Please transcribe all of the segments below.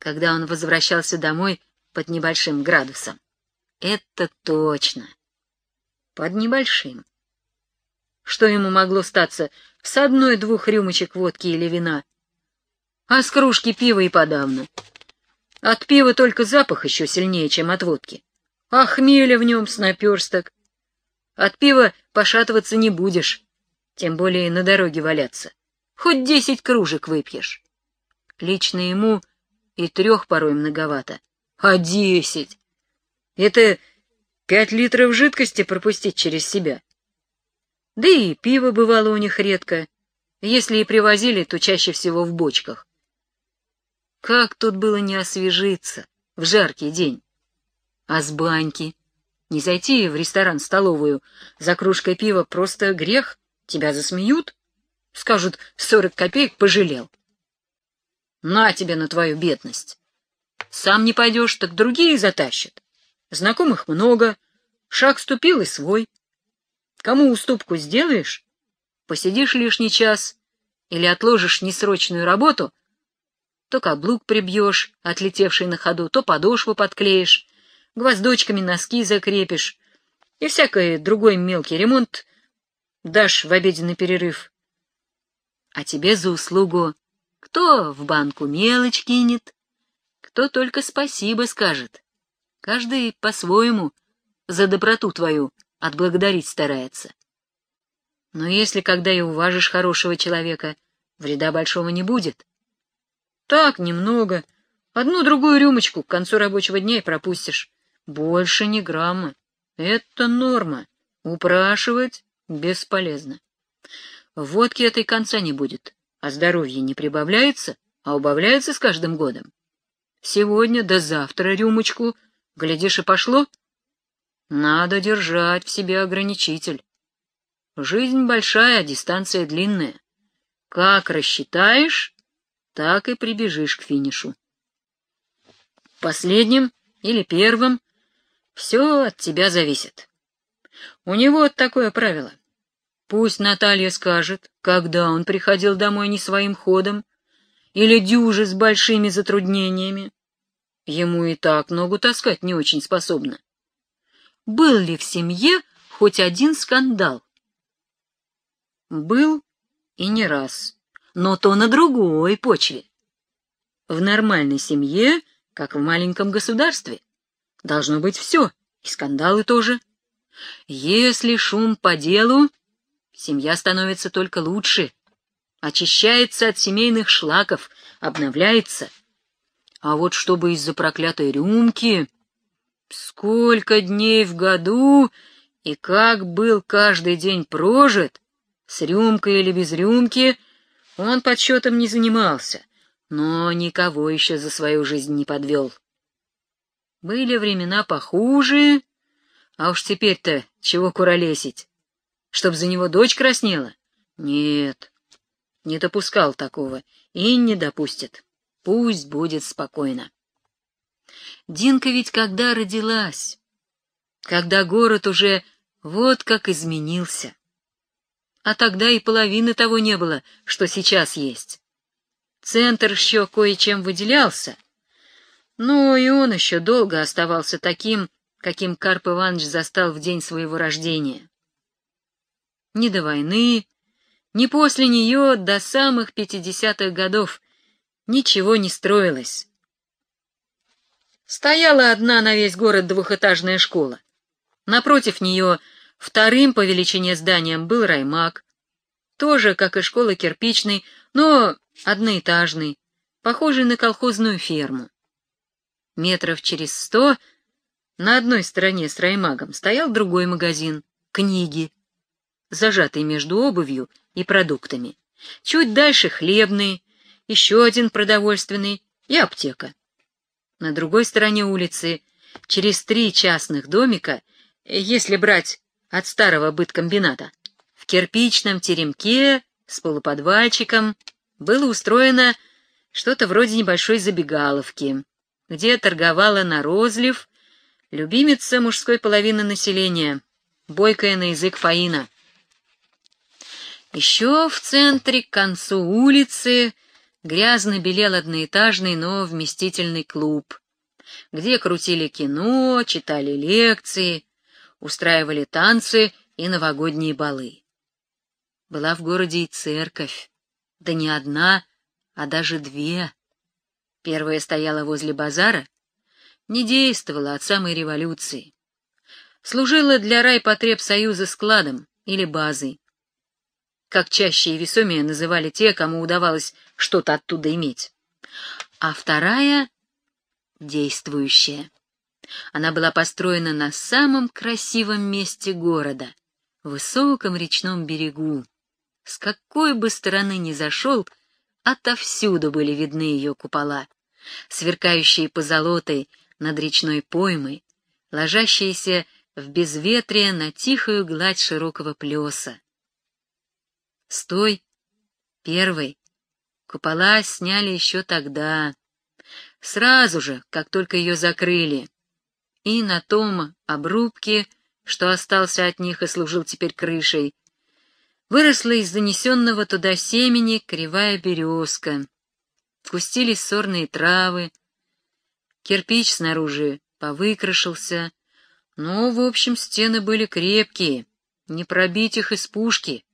когда он возвращался домой под небольшим градусом. Это точно. Под небольшим. Что ему могло статься с одной-двух рюмочек водки или вина? А с кружки пива и подавно. От пива только запах еще сильнее, чем от водки. А хмеля в нем с наперсток. От пива пошатываться не будешь, тем более на дороге валяться. Хоть десять кружек выпьешь. Лично ему и трех порой многовато. А десять! Это пять литров жидкости пропустить через себя. Да и пиво бывало у них редко. Если и привозили, то чаще всего в бочках. Как тут было не освежиться в жаркий день? А с баньки? Не зайти в ресторан-столовую за кружкой пива просто грех, тебя засмеют. Скажут, сорок копеек пожалел. На тебе на твою бедность. Сам не пойдешь, так другие затащат. Знакомых много, шаг ступил и свой. Кому уступку сделаешь, посидишь лишний час или отложишь несрочную работу, то каблук прибьешь, отлетевший на ходу, то подошву подклеишь, гвоздочками носки закрепишь и всякий другой мелкий ремонт дашь в обеденный перерыв. А тебе за услугу кто в банку мелочь кинет, кто только спасибо скажет. Каждый по-своему за доброту твою отблагодарить старается. Но если когда и уважишь хорошего человека, вреда большого не будет. Так, немного, одну-другую рюмочку к концу рабочего дня и пропустишь. Больше ни грамма. Это норма. Упрашивать бесполезно. Водки этой конца не будет, а здоровье не прибавляется, а убавляется с каждым годом. Сегодня да завтра рюмочку, глядишь, и пошло. Надо держать в себе ограничитель. Жизнь большая, а дистанция длинная. Как рассчитаешь, так и прибежишь к финишу. Последним или первым все от тебя зависит. У него такое правило. Пусть Наталья скажет, когда он приходил домой не своим ходом, или дюжи с большими затруднениями. Ему и так ногу таскать не очень способна. Был ли в семье хоть один скандал? Был и не раз, но то на другой почве. В нормальной семье, как в маленьком государстве, должно быть все, и скандалы тоже. Если шум по делу, семья становится только лучше, очищается от семейных шлаков, обновляется. А вот чтобы из-за проклятой рюмки... Сколько дней в году и как был каждый день прожит, с рюмкой или без рюмки, он подсчетом не занимался, но никого еще за свою жизнь не подвел. Были времена похуже, а уж теперь-то чего куролесить? Чтоб за него дочь краснела? Нет, не допускал такого и не допустит. Пусть будет спокойно. Динка ведь когда родилась? Когда город уже вот как изменился. А тогда и половины того не было, что сейчас есть. Центр еще кое-чем выделялся, но и он еще долго оставался таким, каким Карп Иванович застал в день своего рождения. Ни до войны, ни после нее до самых пятидесятых годов ничего не строилось. Стояла одна на весь город двухэтажная школа. Напротив нее вторым по величине зданием был раймак, тоже, как и школа кирпичный, но одноэтажный, похожий на колхозную ферму. Метров через сто на одной стороне с раймагом стоял другой магазин — книги, зажатый между обувью и продуктами. Чуть дальше хлебный, еще один продовольственный и аптека. На другой стороне улицы, через три частных домика, если брать от старого быткомбината, в кирпичном теремке с полуподвальчиком было устроено что-то вроде небольшой забегаловки, где торговала на розлив любимица мужской половины населения, бойкая на язык Фаина. Еще в центре, к концу улицы, грязно белел одноэтажный, но вместительный клуб, где крутили кино, читали лекции, устраивали танцы и новогодние балы. Была в городе и церковь, да не одна, а даже две. Первая стояла возле базара, не действовала от самой революции. Служила для райпотреб Союза складом или базой, как чаще и весомее называли те, кому удавалось что-то оттуда иметь. А вторая — действующая. Она была построена на самом красивом месте города, высоком речном берегу. С какой бы стороны ни зашел, отовсюду были видны ее купола, сверкающие позолотой над речной поймой, ложащиеся в безветрие на тихую гладь широкого плеса. Стой, первый. Купола сняли еще тогда, сразу же, как только ее закрыли. И на том обрубке, что остался от них и служил теперь крышей, выросла из занесенного туда семени кривая березка. Кустились сорные травы, кирпич снаружи повыкрашился, но, в общем, стены были крепкие, не пробить их из пушки,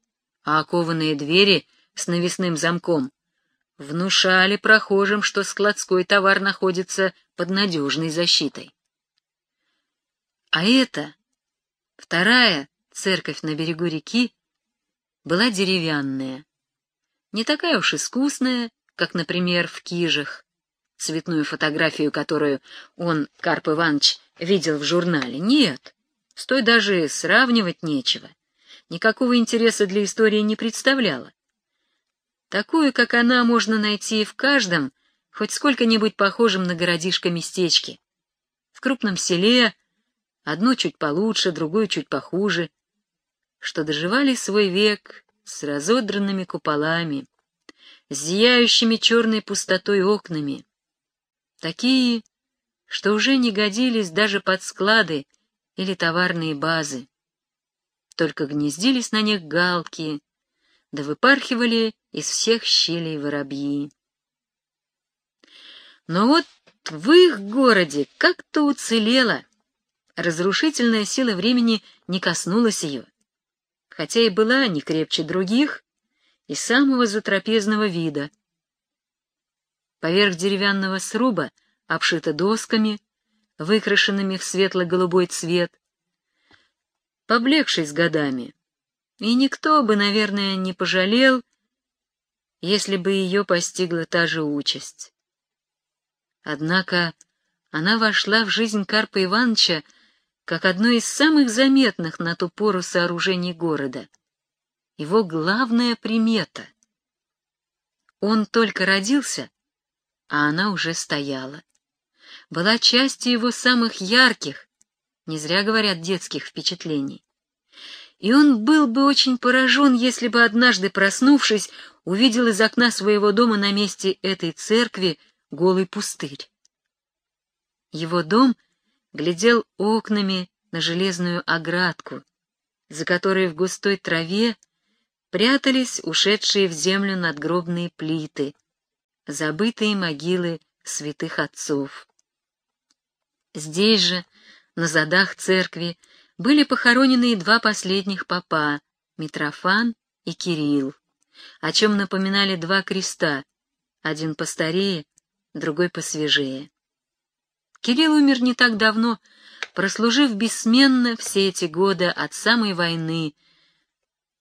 а окованные двери с навесным замком внушали прохожим, что складской товар находится под надежной защитой. А это, вторая церковь на берегу реки, была деревянная, не такая уж искусная, как, например, в Кижах, цветную фотографию, которую он, Карп Иванович, видел в журнале. Нет, с той даже сравнивать нечего. Никакого интереса для истории не представляла. Такую, как она, можно найти в каждом, хоть сколько-нибудь похожем на городишко местечке. В крупном селе одно чуть получше, другое чуть похуже, что доживали свой век с разодранными куполами, с зияющими черной пустотой окнами, такие, что уже не годились даже под склады или товарные базы. Только гнездились на них галки, да выпархивали из всех щелей воробьи. Но вот в их городе как-то уцелело. Разрушительная сила времени не коснулась ее, хотя и была не крепче других и самого затрапезного вида — Поверх деревянного сруба обшито досками, выкрашенными в светло-голубой цвет, поблекший с годами. И никто бы, наверное, не пожалел, если бы ее постигла та же участь. Однако она вошла в жизнь Карпа Ивановича как одно из самых заметных на ту пору сооружений города. Его главная примета. Он только родился, а она уже стояла. Была частью его самых ярких, не зря говорят, детских впечатлений. И он был бы очень поражен, если бы однажды, проснувшись, увидел из окна своего дома на месте этой церкви голый пустырь. Его дом глядел окнами на железную оградку, за которой в густой траве прятались ушедшие в землю надгробные плиты — забытые могилы святых отцов. Здесь же, на задах церкви, были похоронены и два последних папа, Митрофан и Кирилл, о чем напоминали два креста, один постарее, другой посвежее. Кирилл умер не так давно, прослужив бессменно все эти годы от самой войны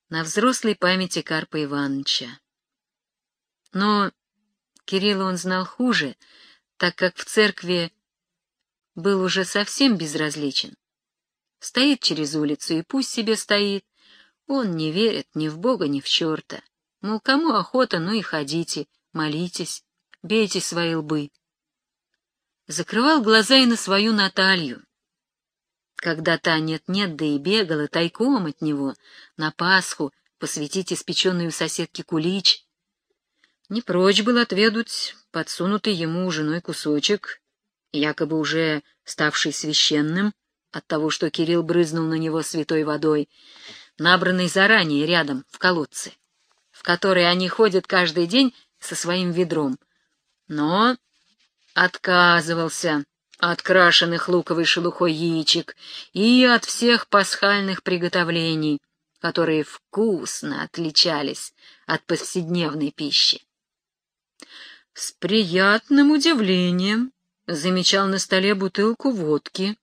на взрослой памяти Карпа Ивановича. Но Кирилла он знал хуже, так как в церкви был уже совсем безразличен. Стоит через улицу и пусть себе стоит. Он не верит ни в Бога, ни в черта. Мол, кому охота, ну и ходите, молитесь, бейте свои лбы. Закрывал глаза и на свою Наталью. Когда та нет-нет, да и бегала тайком от него на Пасху посвятить испеченную у соседки кулич — не прочь был отведать подсунутый ему женой кусочек, якобы уже ставший священным от того, что Кирилл брызнул на него святой водой, набранной заранее рядом в колодце, в который они ходят каждый день со своим ведром, но отказывался от крашеных луковой шелухой яичек и от всех пасхальных приготовлений, которые вкусно отличались от повседневной пищи. С приятным удивлением замечал на столе бутылку водки,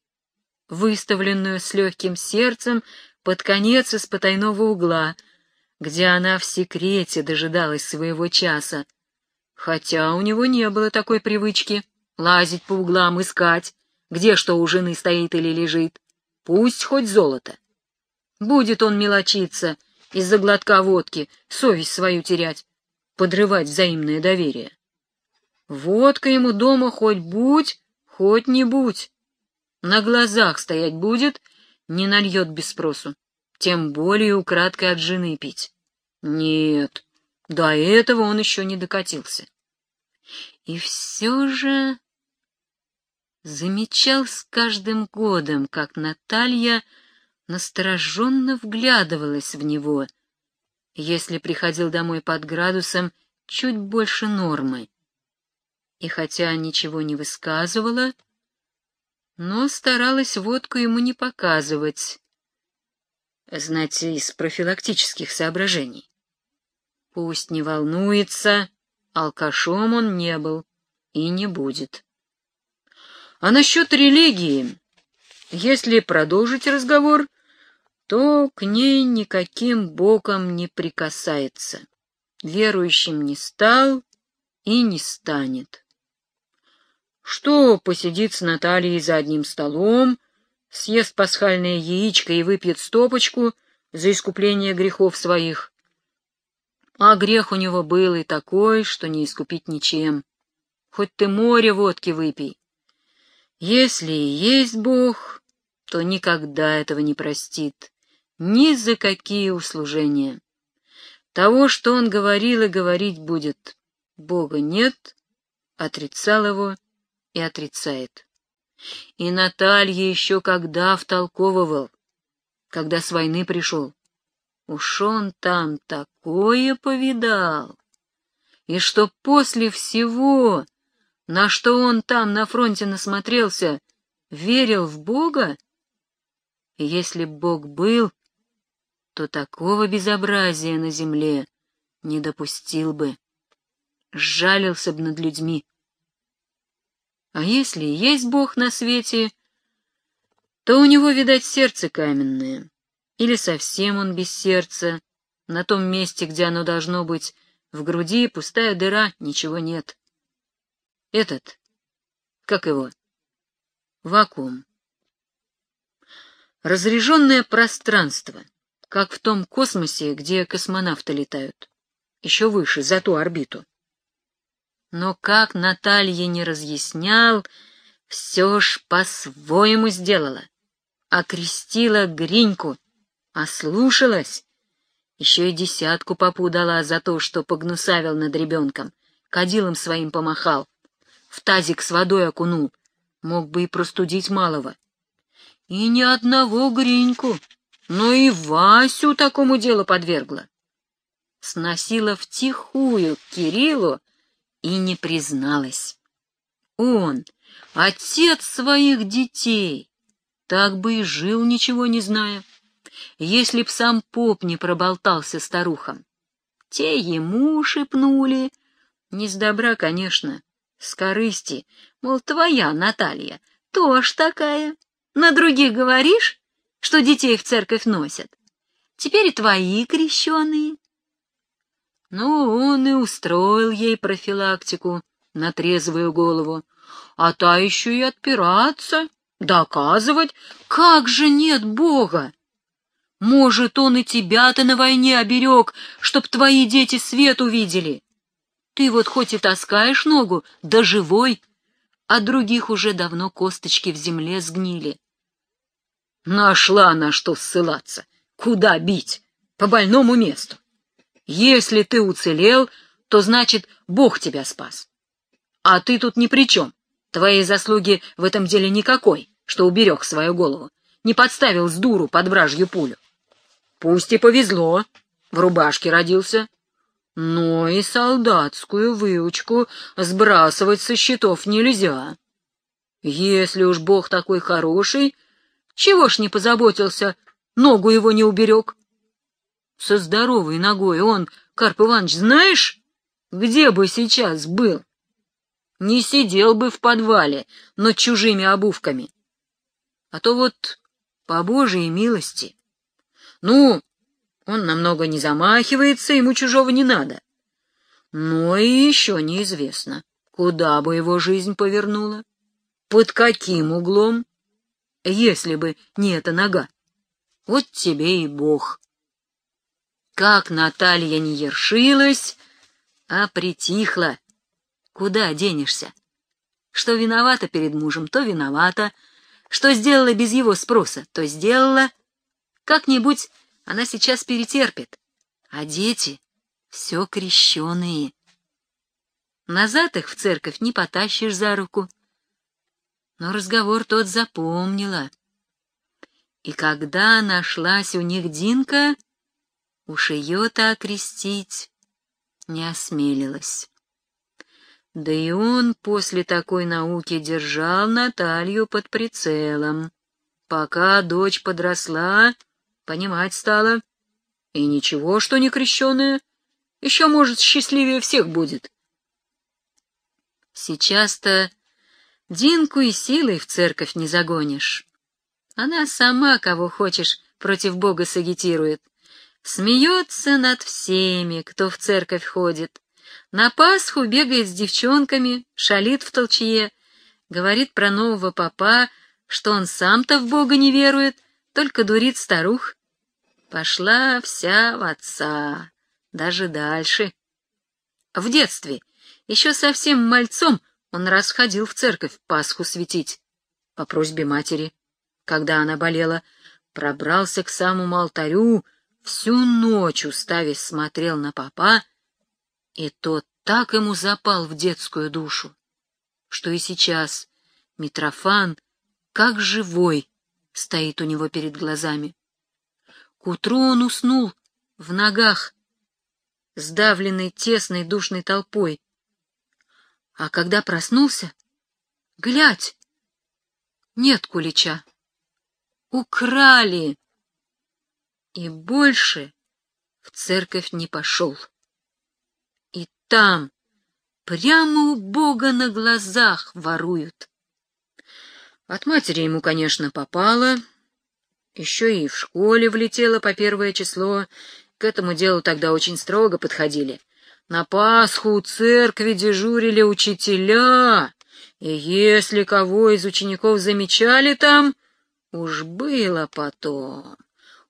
выставленную с легким сердцем под конец из потайного угла, где она в секрете дожидалась своего часа, хотя у него не было такой привычки лазить по углам, искать, где что у жены стоит или лежит. Пусть хоть золото. Будет он мелочиться из-за глотка водки, совесть свою терять, подрывать взаимное доверие. Водка ему дома хоть будь, хоть не будь. На глазах стоять будет, не нальет без спросу. Тем более украдкой от жены пить. Нет, до этого он еще не докатился. И все же замечал с каждым годом, как Наталья настороженно вглядывалась в него, если приходил домой под градусом чуть больше нормы и хотя ничего не высказывала, но старалась водку ему не показывать, знаете, из профилактических соображений. Пусть не волнуется, алкашом он не был и не будет. А насчет религии, если продолжить разговор, то к ней никаким боком не прикасается. Верующим не стал и не станет что посидит с Натальей за одним столом, съест пасхальное яичко и выпьет стопочку за искупление грехов своих. А грех у него был и такой, что не искупить ничем. Хоть ты море водки выпей. Если и есть Бог, то никогда этого не простит, ни за какие услужения. Того, что он говорил и говорить будет, Бога нет, отрицал его и отрицает. И Наталья еще когда втолковывал, когда с войны пришел. Уж он там такое повидал. И что после всего, на что он там на фронте насмотрелся, верил в Бога? И если Бог был, то такого безобразия на земле не допустил бы. Сжалился бы над людьми, а если есть Бог на свете, то у него, видать, сердце каменное. Или совсем он без сердца. На том месте, где оно должно быть, в груди пустая дыра, ничего нет. Этот, как его, вакуум. Разреженное пространство, как в том космосе, где космонавты летают. Еще выше, за ту орбиту. Но как Наталья не разъяснял, все ж по-своему сделала. Окрестила Гриньку, ослушалась. Еще и десятку попу дала за то, что погнусавил над ребенком, кадилом своим помахал, в тазик с водой окунул, мог бы и простудить малого. И ни одного Гриньку, но и Васю такому делу подвергла. Сносила втихую к Кириллу, и не призналась. Он, отец своих детей, так бы и жил, ничего не зная, если б сам поп не проболтался старухам. Те ему шепнули, не с добра, конечно, с корысти, мол, твоя Наталья тоже такая. На других говоришь, что детей в церковь носят. Теперь твои крещеные. Ну, он и устроил ей профилактику на трезвую голову, а та еще и отпираться, доказывать, как же нет Бога. Может, он и тебя-то на войне оберег, чтоб твои дети свет увидели. Ты вот хоть и таскаешь ногу, да живой, а других уже давно косточки в земле сгнили. Нашла на что ссылаться, куда бить, по больному месту. Если ты уцелел, то значит, Бог тебя спас. А ты тут ни при чем. Твоей заслуги в этом деле никакой, что уберег свою голову, не подставил с дуру под вражью пулю. Пусть и повезло, в рубашке родился. Но и солдатскую выучку сбрасывать со счетов нельзя. Если уж Бог такой хороший, чего ж не позаботился, ногу его не уберег? Со здоровой ногой он, Карп Иванович, знаешь, где бы сейчас был? Не сидел бы в подвале над чужими обувками. А то вот по Божьей милости. Ну, он намного не замахивается, ему чужого не надо. Но и еще неизвестно, куда бы его жизнь повернула, под каким углом, если бы не эта нога. Вот тебе и Бог. Как Наталья не ершилась, а притихла. Куда денешься? Что виновата перед мужем, то виновата. Что сделала без его спроса, то сделала. Как-нибудь она сейчас перетерпит. А дети все крещеные. Назад их в церковь не потащишь за руку. Но разговор тот запомнила. И когда нашлась у них Динка, уж ее-то окрестить не осмелилась. Да и он после такой науки держал Наталью под прицелом. Пока дочь подросла, понимать стала. И ничего, что не крещеная, еще, может, счастливее всех будет. Сейчас-то Динку и силой в церковь не загонишь. Она сама, кого хочешь, против Бога сагитирует. Смеется над всеми, кто в церковь ходит. На Пасху бегает с девчонками, шалит в толчье, говорит про нового папа, что он сам-то в Бога не верует, только дурит старух. Пошла вся в отца, даже дальше. В детстве, еще совсем мальцом, он раз ходил в церковь Пасху светить, по просьбе матери. Когда она болела, пробрался к самому алтарю, всю ночь уставясь смотрел на папа, и тот так ему запал в детскую душу, что и сейчас Митрофан, как живой, стоит у него перед глазами. К утру он уснул в ногах, сдавленный тесной душной толпой. А когда проснулся, глядь, нет кулича. Украли! И больше в церковь не пошел. И там, прямо у Бога на глазах воруют. От матери ему, конечно, попало, еще и в школе влетело по первое число. К этому делу тогда очень строго подходили. На Пасху у церкви дежурили учителя, и если кого из учеников замечали там, уж было потом.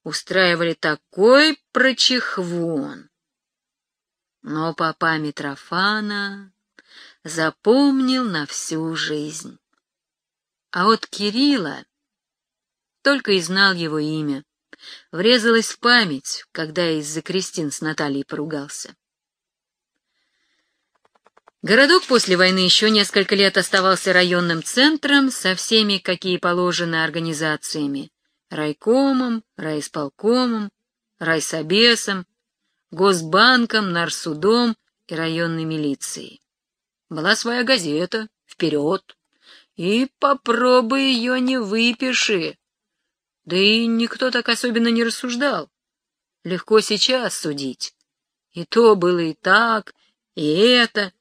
Устраивали такой прочехвон. Но папа Митрофана запомнил на всю жизнь. А вот Кирилла только и знал его имя. Врезалось в память, когда из-за Кристин с Натальей поругался. Городок после войны еще несколько лет оставался районным центром со всеми, какие положены, организациями. Райкомом, райисполкомом, райсобесом, Госбанком, Нарсудом и районной милицией. Была своя газета «Вперед!» и попробуй ее не выпиши. Да и никто так особенно не рассуждал. Легко сейчас судить. И то было и так, и это.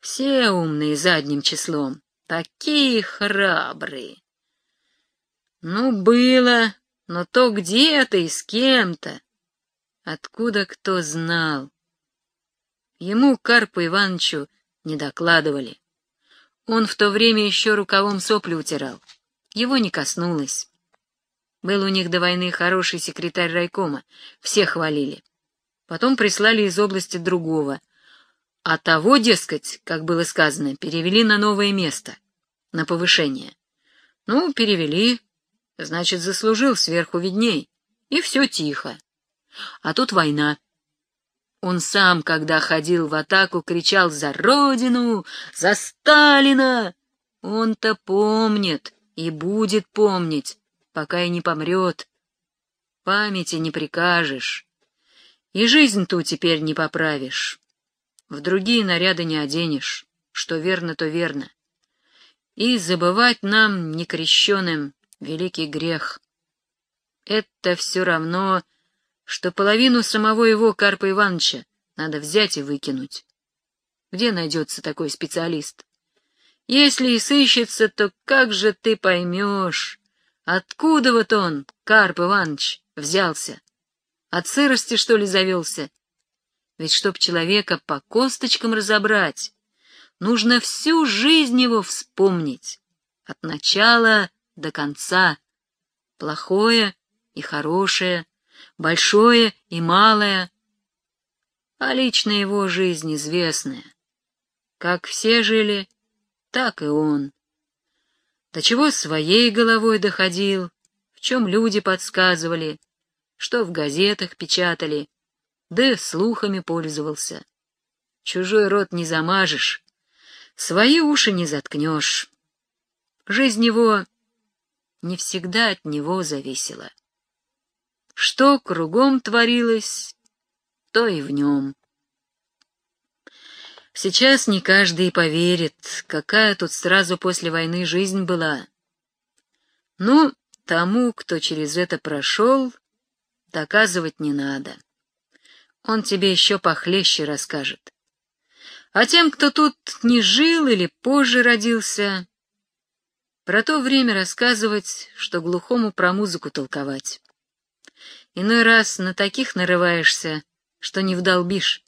Все умные задним числом, такие храбрые. Ну, было, но то где-то и с кем-то. Откуда кто знал? Ему, Карпу Ивановичу, не докладывали. Он в то время еще рукавом сопли утирал. Его не коснулось. Был у них до войны хороший секретарь райкома, все хвалили. Потом прислали из области другого. А того, дескать, как было сказано, перевели на новое место, на повышение. Ну, перевели, значит, заслужил, сверху видней. И все тихо. А тут война. Он сам, когда ходил в атаку, кричал «За Родину! За Сталина!» Он-то помнит и будет помнить, пока и не помрет. Памяти не прикажешь. И жизнь ту теперь не поправишь. В другие наряды не оденешь. Что верно, то верно. И забывать нам, некрещенным, великий грех. Это все равно, что половину самого его Карпа Ивановича надо взять и выкинуть. Где найдется такой специалист? Если и сыщется, то как же ты поймешь, откуда вот он, Карп Иванович, взялся? От сырости, что ли, завелся? Ведь чтоб человека по косточкам разобрать, нужно всю жизнь его вспомнить, от начала до конца, плохое и хорошее, большое и малое, а лично его жизнь известная. Как все жили, так и он. До чего своей головой доходил, в чем люди подсказывали, что в газетах печатали, да слухами пользовался. Чужой рот не замажешь, свои уши не заткнешь. Жизнь его не всегда от него зависела. Что кругом творилось, то и в нем. Сейчас не каждый поверит, какая тут сразу после войны жизнь была. Ну, тому, кто через это прошел, доказывать не надо. Он тебе еще похлеще расскажет. А тем, кто тут не жил или позже родился, про то время рассказывать, что глухому про музыку толковать. Иной раз на таких нарываешься, что не вдолбишь.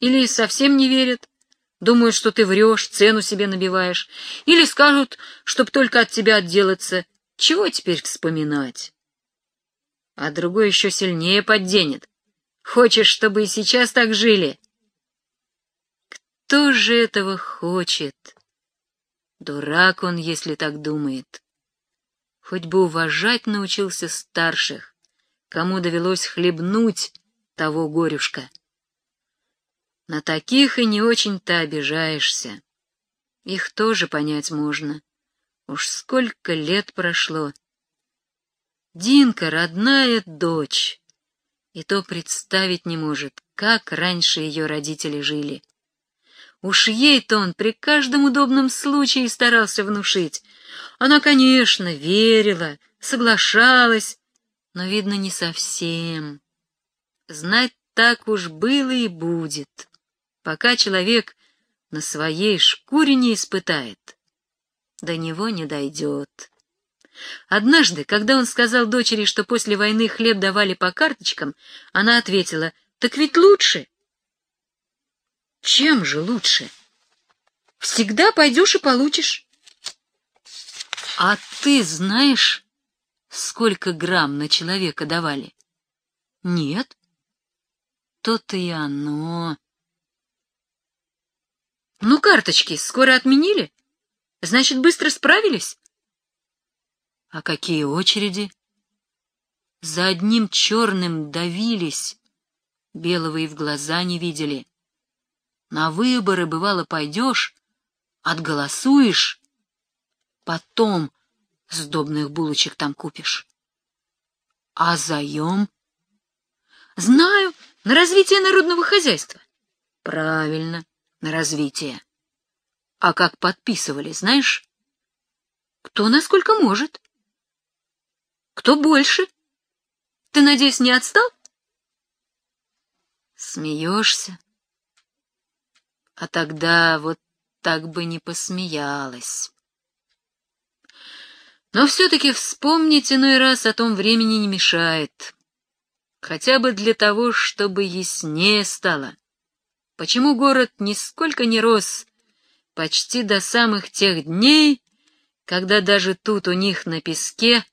Или совсем не верят, думают, что ты врешь, цену себе набиваешь, или скажут, чтоб только от тебя отделаться, чего теперь вспоминать? А другой еще сильнее подденет. Хочешь, чтобы и сейчас так жили? Кто же этого хочет? Дурак он, если так думает. Хоть бы уважать научился старших, кому довелось хлебнуть того горюшка. На таких и не очень-то обижаешься. Их тоже понять можно. Уж сколько лет прошло. Динка — родная дочь, и то представить не может, как раньше ее родители жили. Уж ей-то он при каждом удобном случае старался внушить. Она, конечно, верила, соглашалась, но, видно, не совсем. Знать так уж было и будет, пока человек на своей шкуре не испытает. До него не дойдет. Однажды, когда он сказал дочери, что после войны хлеб давали по карточкам, она ответила, «Так ведь лучше». Чем же лучше? Всегда пойдешь и получишь. А ты знаешь, сколько грамм на человека давали? Нет. То-то и оно. Ну, карточки скоро отменили? Значит, быстро справились? А какие очереди? За одним черным давились, белого и в глаза не видели. На выборы, бывало, пойдешь, отголосуешь, потом сдобных булочек там купишь. А заем? Знаю, на развитие народного хозяйства. Правильно, на развитие. А как подписывали, знаешь? Кто насколько может. Кто больше? Ты, надеюсь, не отстал? Смеешься? А тогда вот так бы не посмеялась. Но все-таки вспомнить иной раз о том времени не мешает. Хотя бы для того, чтобы яснее стало. Почему город нисколько не рос почти до самых тех дней, когда даже тут у них на песке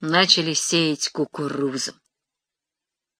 начали сеять кукурузу.